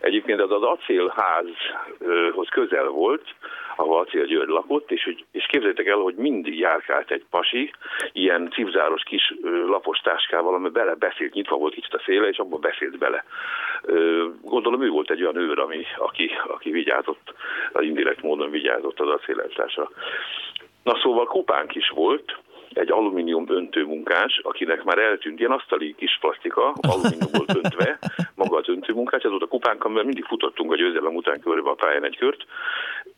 Egyébként az az acélházhoz közel volt, ahol Acél György lakott, és, és képzeljétek el, hogy mindig járkált egy pasi, ilyen cipzáros kis lapos táskával, ami bele beszélt, nyitva volt kicsit a széle, és abban beszélt bele. Gondolom ő volt egy olyan őr, ami, aki, aki vigyázott, az indirekt módon vigyázott az acéleltásra. Na szóval kupánk is volt, egy alumínium öntőmunkás, akinek már eltűnt ilyen asztali kis plastika, alumínium volt öntve, maga az öntőmunkás, ez volt a kupánk, amivel mindig futottunk a győzelem után körbe a pályán egy kört,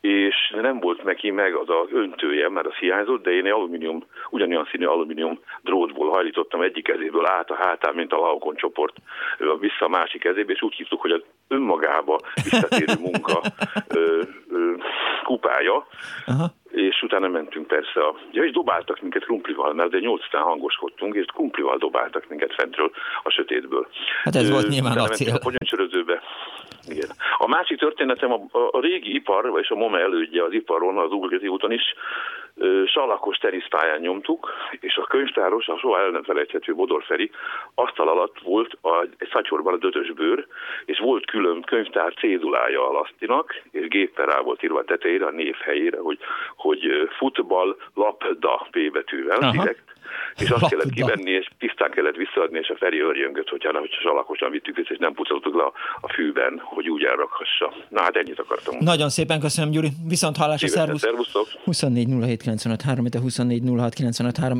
és nem volt neki meg az az öntője, mert az hiányzott, de én egy alumínium, ugyanolyan színű alumínium drótból hajlítottam egyik kezéből át a hátán, mint a Laukon csoport vissza a másik kezébe, és úgy hívtuk, hogy az önmagába visszatérő munka ö, ö, kupája, Aha és utána mentünk persze a... Ja, és dobáltak minket krumplival, mert de nyolc után hangoskodtunk, és krumplival dobáltak minket fentről a sötétből. Hát ez Ö, volt nyilván a cél. A Igen. A másik történetem a, a, régi ipar, és a MOME elődje az iparon, az Ugrizi úton is salakos teniszpályán nyomtuk, és a könyvtáros, a soha el nem felejthető Bodor Feri asztal alatt volt a, egy szatyorban a dödös bőr, és volt külön könyvtár cédulája a lasztinak, és géppel rá volt írva a tetejére, a név helyére, hogy, hogy futball labda P betűvel, és azt kellett kivenni, és tisztán kellett visszaadni, és a Feri örjöngött, hogyha nem, hogyha salakosan vittük vissza, és nem pucoltuk le a, a fűben, hogy úgy elrakhassa. Na hát ennyit akartam. Nagyon szépen köszönöm, Gyuri. Viszont hallásra, szervusz. Szervusztok. 24 07 24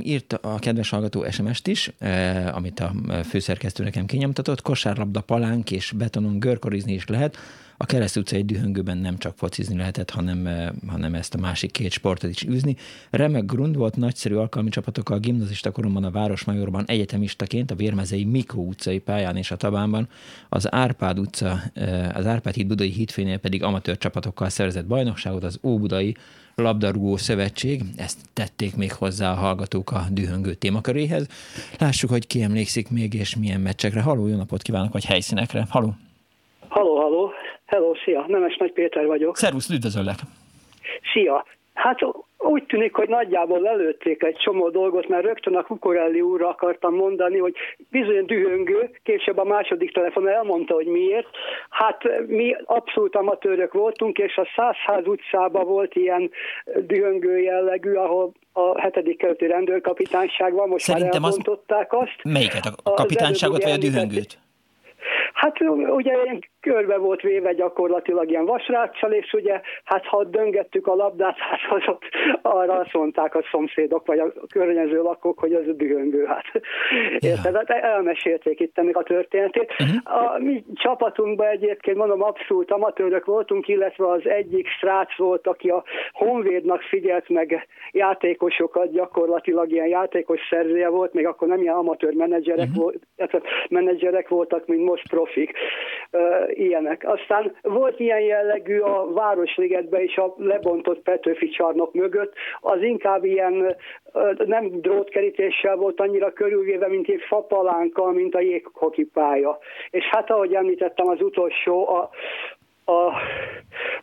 írt a kedves hallgató SMS-t is, eh, amit a főszerkesztő nekem kinyomtatott. Kosárlabda, palánk és betonon görkorizni is lehet a Kereszt utcai dühöngőben nem csak focizni lehetett, hanem, eh, hanem ezt a másik két sportot is űzni. Remek grund volt, nagyszerű alkalmi csapatokkal gimnazista koromban a Városmajorban egyetemistaként, a Vérmezei Mikó utcai pályán és a Tabánban, az Árpád utca, eh, az Árpád híd Budai hídfőnél pedig amatőr csapatokkal szerzett bajnokságot az Óbudai labdarúgó szövetség, ezt tették még hozzá a hallgatók a dühöngő témaköréhez. Lássuk, hogy ki emlékszik még, és milyen meccsekre. Haló, jó napot kívánok, vagy helyszínekre. Haló. Hello, szia, Nemes Nagy Péter vagyok. Szervusz, üdvözöllek. Szia. Hát úgy tűnik, hogy nagyjából lelőtték egy csomó dolgot, mert rögtön a Kukorelli úrra akartam mondani, hogy bizony dühöngő, később a második telefon elmondta, hogy miért. Hát mi abszolút amatőrök voltunk, és a Százház utcában volt ilyen dühöngő jellegű, ahol a hetedik keleti rendőrkapitányság van, most Szerintem már elmondották az... azt. Melyiket? A kapitányságot vagy a dühöngőt? Hát ugye körbe volt véve gyakorlatilag ilyen vasráccsal, és ugye hát ha döngettük a labdát, hát az ott arra azt mondták a szomszédok, vagy a környező lakók, hogy az dühöngő, hát. Érted? Hát elmesélték itt ennek a történetét. Uh-huh. A mi csapatunkban egyébként mondom abszolút amatőrök voltunk, illetve az egyik srác volt, aki a Honvédnak figyelt meg játékosokat, gyakorlatilag ilyen játékos szerzője volt, még akkor nem ilyen amatőr menedzserek, uh-huh. volt, menedzserek voltak, mint most profik ilyenek. Aztán volt ilyen jellegű a Városligetben is a lebontott Petőfi csarnok mögött, az inkább ilyen nem drótkerítéssel volt annyira körülvéve, mint egy fapalánkkal, mint a jéghokipálya. És hát ahogy említettem, az utolsó a, a,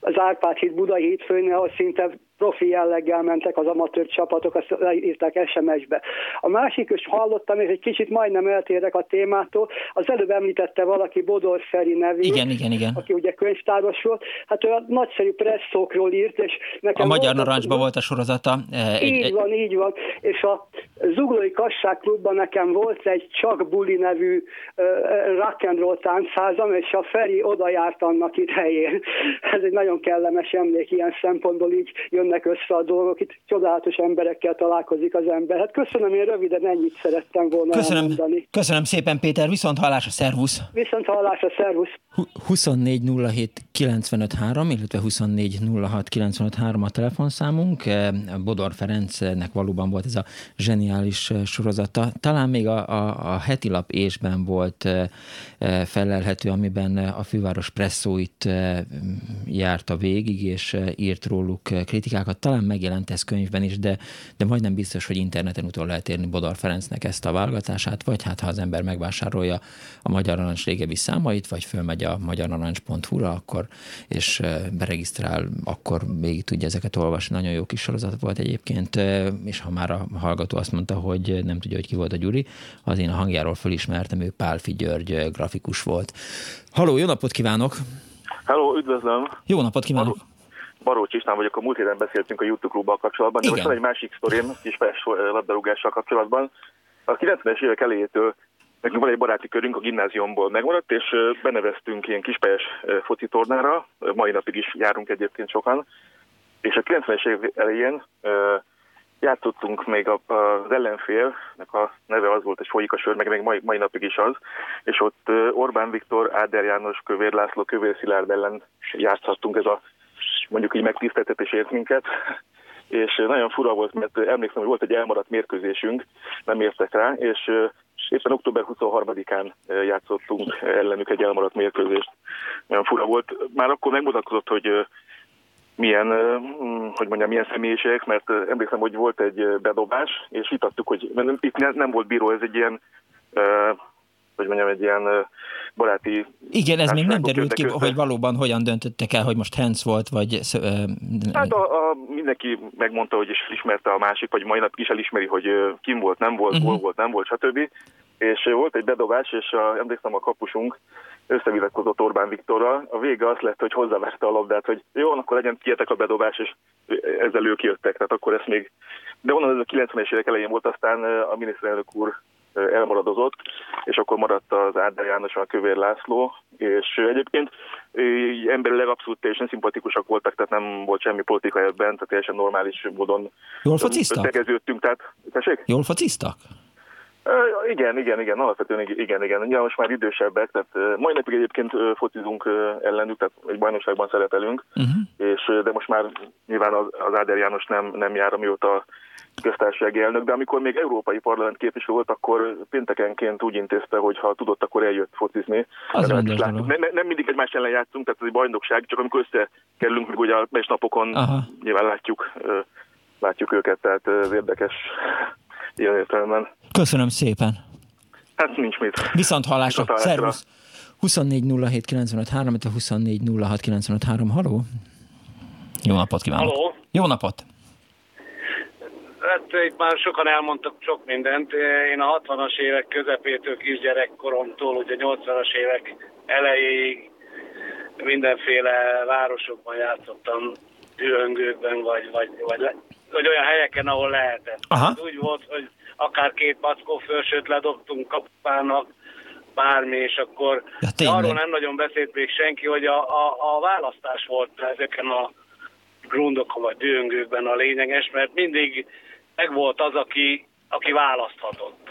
az Árpád híd Budai hídfőnél, ahol szinte profi jelleggel mentek az amatőr csapatok, azt írták SMS-be. A másik, és hallottam, és egy kicsit majdnem eltérek a témától, az előbb említette valaki Bodor Feri nevű, igen, igen, igen. aki ugye könyvtáros volt, hát a nagyszerű presszókról írt, és nekem... A Magyar Narancsban volt a sorozata. Eh, egy, így egy... van, így van, és a Zuglói Kasság Klubban nekem volt egy Csak Buli nevű uh, rock and roll táncházam, és a Feri oda járt annak idején. Ez egy nagyon kellemes emlék, ilyen szempontból így jönnek össze a dolgok, itt csodálatos emberekkel találkozik az ember. Hát köszönöm, én röviden ennyit szerettem volna köszönöm, elmondani. Köszönöm szépen, Péter, viszont hallásra, szervusz! Viszont hallásra, szervusz! 24 07 95 3, illetve 24 06 95 3 a telefonszámunk. Eh, Bodor Ferencnek valóban volt ez a zseniális eh, sorozata. Talán még a, a, a heti lap ésben volt eh, felelhető, amiben a főváros presszóit járta végig, és írt róluk kritikákat. Talán megjelent ez könyvben is, de, de majdnem biztos, hogy interneten utol lehet érni Bodor Ferencnek ezt a válogatását, vagy hát ha az ember megvásárolja a Magyar Narancs régebbi számait, vagy fölmegy a magyarnarancs.hu-ra, akkor, és beregisztrál, akkor végig tudja ezeket olvasni. Nagyon jó kis sorozat volt egyébként, és ha már a hallgató azt mondta, hogy nem tudja, hogy ki volt a Gyuri, az én a hangjáról fölismertem, ő Pálfi György grafikus volt. Haló, jó napot kívánok! Hello, üdvözlöm! Jó napot kívánok! Barócs István vagyok, a múlt héten beszéltünk a YouTube klubbal kapcsolatban, de Igen. most van egy másik sztorim, kis labdarúgással kapcsolatban. A 90-es évek elejétől Nekünk van egy baráti körünk a gimnáziumból megmaradt, és beneveztünk ilyen kispályás foci tornára, mai napig is járunk egyébként sokan, és a 90-es év elején játszottunk még az ellenfélnek a neve az volt, hogy folyik a sör, meg még mai, mai napig is az, és ott Orbán Viktor, Áder János, Kövér László, Kövér Szilárd ellen játszhattunk, ez a mondjuk így megtiszteltetés ért minket, és nagyon fura volt, mert emlékszem, hogy volt egy elmaradt mérkőzésünk, nem értek rá, és éppen október 23-án játszottunk ellenük egy elmaradt mérkőzést. Nagyon fura volt. Már akkor megmutatkozott, hogy milyen, hogy mondjam, milyen személyiségek, mert emlékszem, hogy volt egy bedobás, és vitattuk, hogy itt nem volt bíró, ez egy ilyen hogy mondjam, egy ilyen baráti... Igen, ez még nem derült ki, hogy valóban hogyan döntöttek el, hogy most Hens volt, vagy... Hát a, a, mindenki megmondta, hogy is ismerte a másik, vagy mai nap is elismeri, hogy kim volt, nem volt, uh-huh. hol volt, nem volt, stb. És volt egy bedobás, és a, emlékszem a kapusunk összevitatkozott Orbán Viktorral. A vége az lett, hogy hozzáverte a labdát, hogy jó, akkor legyen kietek a bedobás, és ezzel ők jöttek. Tehát akkor ezt még... De onnan ez a 90-es évek elején volt, aztán a miniszterelnök úr elmaradozott, és akkor maradt az Ádár János, a Kövér László, és egyébként emberileg abszolút teljesen szimpatikusak voltak, tehát nem volt semmi politika ebben, tehát teljesen normális módon Jól fociztak? Tegeződtünk, tehát, tessék? Jól fociztak? Uh, igen, igen, igen, alapvetően igen, igen. Ugye most már idősebbek, tehát uh, majd napig egyébként uh, focizunk uh, ellenük, tehát egy bajnokságban szerepelünk, uh-huh. és, uh, de most már nyilván az, az Áder János nem, nem jár, amióta köztársasági elnök, de amikor még európai parlament képviselő volt, akkor péntekenként úgy intézte, hogy ha tudott, akkor eljött focizni. nem, nem, nem mindig egymás ellen játszunk, tehát ez egy bajnokság, csak amikor összekerülünk, még ugye a mes napokon Aha. nyilván látjuk, látjuk őket, tehát ez érdekes ilyen értelemben. Köszönöm szépen. Hát nincs mit. Viszont hallásra. Szervusz. 24 07 95 3, 24 06 95 3. Haló? Jó napot kívánok. Haló. Jó napot. Hát itt már sokan elmondtak sok mindent. Én a 60-as évek közepétől kisgyerekkoromtól, ugye 80-as évek elejéig mindenféle városokban játszottam, dühöngőkben, vagy, vagy, vagy, vagy olyan helyeken, ahol lehetett. Aha. úgy volt, hogy akár két mackó fősőt ledobtunk kapának, bármi, és akkor ja, arról nem nagyon beszélt még senki, hogy a, a, a választás volt ezeken a grundokon vagy dühöngőkben a lényeges, mert mindig meg volt az, aki, aki választhatott.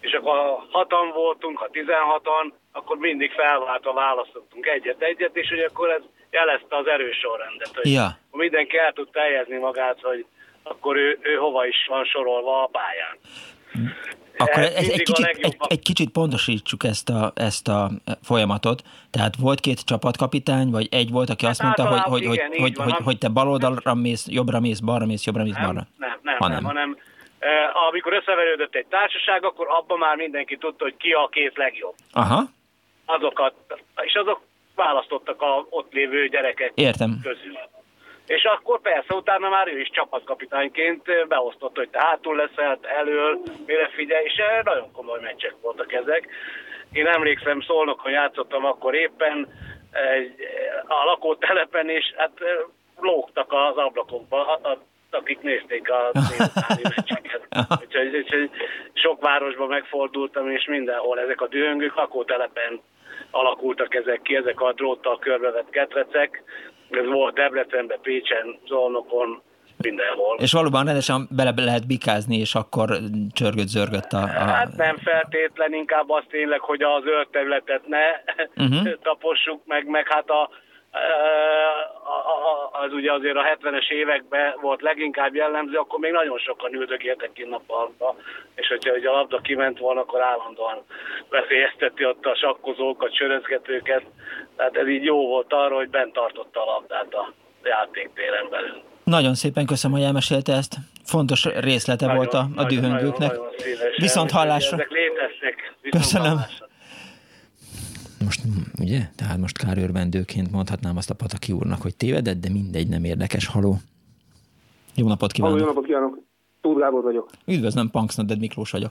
És akkor ha hatan voltunk, ha tizenhatan, akkor mindig felváltva választottunk egyet-egyet, és hogy akkor ez jelezte az erős sorrendet, hogy ja. mindenki el tud teljezni magát, hogy akkor ő, ő hova is van sorolva a pályán. Akkor ez, egy, kicsit, egy, egy kicsit pontosítsuk ezt a, ezt a folyamatot. Tehát volt két csapatkapitány, vagy egy volt, aki hát azt mondta, hogy, hogy, igen, hogy, hogy, van, hogy, hogy te bal oldalra mész, jobbra mész, balra mész, jobbra mész, balra? Nem, nem, nem, nem, hanem eh, amikor összeverődött egy társaság, akkor abban már mindenki tudta, hogy ki a két legjobb. Aha. Azokat, és azok választottak a ott lévő gyerekek Értem. közül. És akkor persze utána már ő is csapatkapitányként beosztott, hogy te hátul leszel, elől, mire figyelj, és nagyon komoly meccsek voltak ezek. Én emlékszem, Szolnokon játszottam akkor éppen a lakótelepen, és hát lógtak az ablakokba, akik nézték a meccseket. Úgyhogy, úgyhogy sok városban megfordultam, és mindenhol ezek a dühöngők lakótelepen alakultak ezek ki, ezek a dróttal körbevett ketrecek. Ez volt Debrecenben, Pécsen, Zolnokon, mindenhol. És valóban rendesen bele lehet bikázni, és akkor csörgött, zörgött a, a... Hát nem feltétlen, inkább az tényleg, hogy a zöld területet ne uh-huh. tapossuk meg, meg hát a, az ugye azért a 70-es években volt leginkább jellemző, akkor még nagyon sokan üldögéltek ki nappalba, és hogyha ugye a labda kiment volna, akkor állandóan veszélyezteti ott a sakkozókat, sörözgetőket, tehát ez így jó volt arra, hogy bent tartotta a labdát a játéktéren belül. Nagyon szépen köszönöm, hogy elmesélte ezt. Fontos részlete nagyon, volt a, a dühöngőknek. Nagyon, nagyon Viszont hallásra. Ezek léteznek. Viszont köszönöm. Hallásra. Most ugye? Tehát most kárőrvendőként mondhatnám azt a Pataki úrnak, hogy tévedett, de mindegy, nem érdekes. Haló. Jó napot kívánok. Haló, jó napot kívánok. Tóth Gábor vagyok. Üdvözlöm, Punksnoded Miklós vagyok.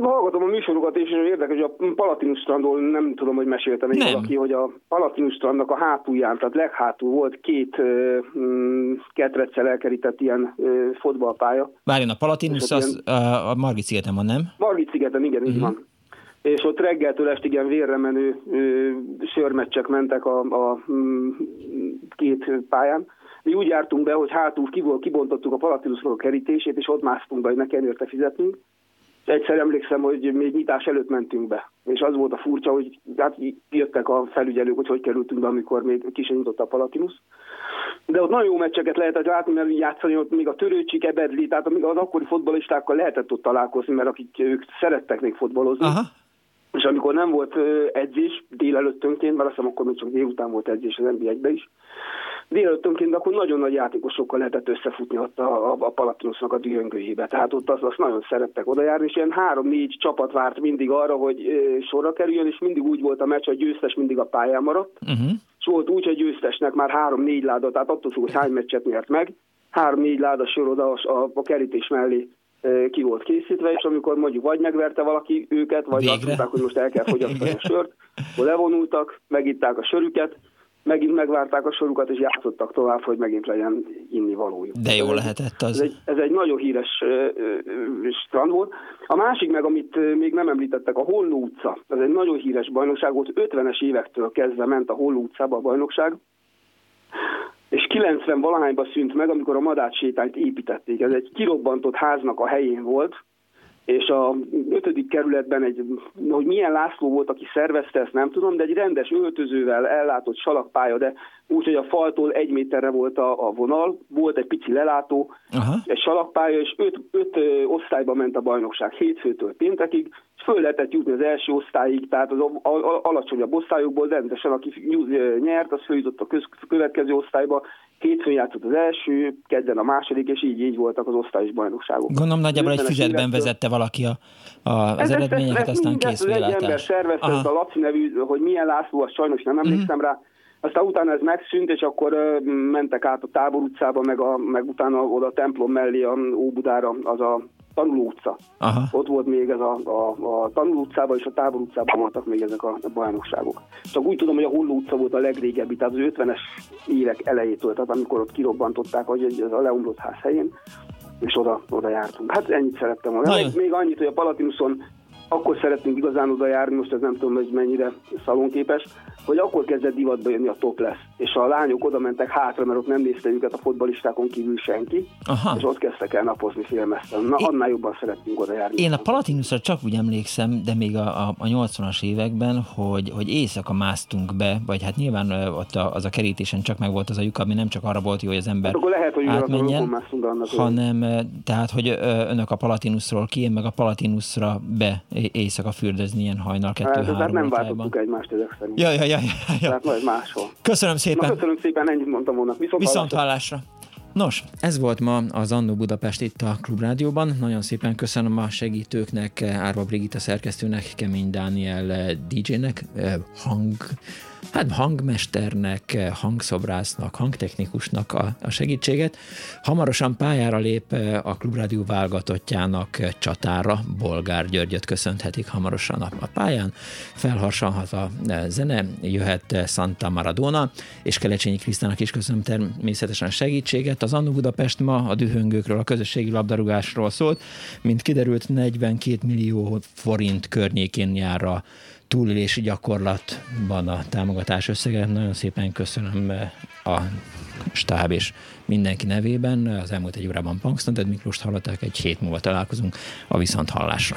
Hallgatom a műsorokat, és érdekes, hogy a Palatinus strandról nem tudom, hogy meséltem még valaki, hogy a Palatinus strandnak a hátulján, tehát leghátul volt két mm, ketreccel elkerített ilyen uh, fotballpálya. Várjon, a Palatinus az ilyen... a Margit szigeten van, nem? Margit szigeten, igen, uh-huh. így mhm. van és ott reggeltől estig ilyen vérre menő sörmeccsek mentek a, a m, két pályán. Mi úgy jártunk be, hogy hátul kibontottuk a Palatinusnak a kerítését, és ott másztunk be, hogy ne kelljen érte fizetnünk. Egyszer emlékszem, hogy még nyitás előtt mentünk be, és az volt a furcsa, hogy hát jöttek a felügyelők, hogy hogy kerültünk be, amikor még ki sem nyitott a Palatinus. De ott nagyon jó meccseket lehetett látni, mert játszani ott még a törőcsik, ebedli, tehát még az akkori fotbalistákkal lehetett ott találkozni, mert akik ők szerettek még fotbalozni. Aha és amikor nem volt edzés délelőttönként, mert azt hiszem akkor még csak délután volt edzés az nba is, délelőttönként akkor nagyon nagy játékosokkal lehetett összefutni ott a, a, a Palatinusznak a dühöngőjébe. Tehát ott azt, azt nagyon szerettek oda járni, és ilyen három-négy csapat várt mindig arra, hogy sorra kerüljön, és mindig úgy volt a meccs, hogy győztes mindig a pályán maradt, uh-huh. és volt úgy, hogy győztesnek már három-négy láda, tehát attól függ, hogy hány meccset nyert meg, három-négy láda sor oda a, a kerítés mellé ki volt készítve, és amikor mondjuk vagy megverte valaki őket, vagy Végre. azt mondták, hogy most el kell fogyasztani a sört, akkor levonultak, megitták a sörüket, megint megvárták a sorukat, és játszottak tovább, hogy megint legyen inni valójuk. De jó lehetett az. Ez egy, ez egy nagyon híres uh, strand volt. A másik meg, amit még nem említettek, a Holló utca. Ez egy nagyon híres bajnokság volt, 50-es évektől kezdve ment a Holló utcába a bajnokság 90 valahányba szűnt meg, amikor a sétányt építették. Ez egy kirobbantott háznak a helyén volt, és a ötödik kerületben egy, hogy milyen László volt, aki szervezte, ezt nem tudom, de egy rendes öltözővel ellátott salakpálya, de úgy, hogy a faltól egy méterre volt a, a vonal, volt egy pici lelátó, Aha. egy salakpálya, és öt, öt ö, osztályba ment a bajnokság hétfőtől péntekig, és föl lehetett jutni az első osztályig, tehát az a, a, alacsonyabb osztályokból rendesen, aki nyert, az följutott a köz, következő osztályba, hétfőn játszott az első, kedden a második, és így így voltak az osztályos bajnokságok. Gondolom nagyjából egy füzetben vezette valaki a, a, az ez, eredményeket, ez, ez aztán kész Egy ember szervezte, a Laci nevű, hogy milyen László, azt sajnos nem emlékszem uh-huh. rá, aztán utána ez megszűnt, és akkor mentek át a Tábor utcába, meg, a, meg utána oda a templom mellé, a Óbudára, az a Tanuló utca. Aha. Ott volt még ez a, a, a Tanuló utcában és a Tábor utcában voltak még ezek a bajnokságok. Csak úgy tudom, hogy a Holló utca volt a legrégebbi, tehát az 50-es évek elejétől, tehát amikor ott kirobbantották, hogy ez a leomlott ház helyén, és oda, oda jártunk. Hát ennyit szerettem volna. Még, még annyit, hogy a Palatinuson akkor szeretnénk igazán oda járni, most ez nem tudom, hogy mennyire szalonképes, hogy akkor kezdett divatba jönni a top lesz. És a lányok oda mentek hátra, mert ott nem nézte őket a fotbalistákon kívül senki, Aha. és ott kezdtek el napozni filmezten. Na, én, annál jobban szeretnénk oda járni. Én a Palatinusra csak úgy emlékszem, de még a, a, a 80-as években, hogy, hogy éjszaka másztunk be, vagy hát nyilván ott a, az a kerítésen csak meg volt az a lyuk, ami nem csak arra volt jó, hogy az ember hát akkor lehet, hogy átmenjen, hanem tehát, hogy önök a Palatinusról ki, én meg a Palatinusra be éjszaka fürdözni ilyen hajnal kettő-három hát, nem váltottuk egymást ezek szerint. Ja, ja, ja, ja, ja. Tehát majd máshol. Köszönöm szépen. Na, köszönöm szépen, ennyit mondtam volna. Viszont, Viszont hallásra. Nos, ez volt ma az Annó Budapest itt a Klubrádióban. Nagyon szépen köszönöm a segítőknek, Árva Brigitta szerkesztőnek, Kemény Dániel DJ-nek, hang hát hangmesternek, hangszobrásznak, hangtechnikusnak a, a segítséget. Hamarosan pályára lép a Klubrádió válogatottjának csatára, Bolgár Györgyöt köszönhetik hamarosan a, a pályán. Felharsanhat a zene, jöhet Santa Maradona, és Kelecsényi Krisztának is köszönöm természetesen a segítséget. Az Annu Budapest ma a dühöngőkről, a közösségi labdarúgásról szólt. Mint kiderült, 42 millió forint környékén jár a túlélési gyakorlatban a támogatás összege. Nagyon szépen köszönöm eh, a stáb és mindenki nevében. Az elmúlt egy órában Punksnodded Miklóst hallották, egy hét múlva találkozunk a viszont hallásra.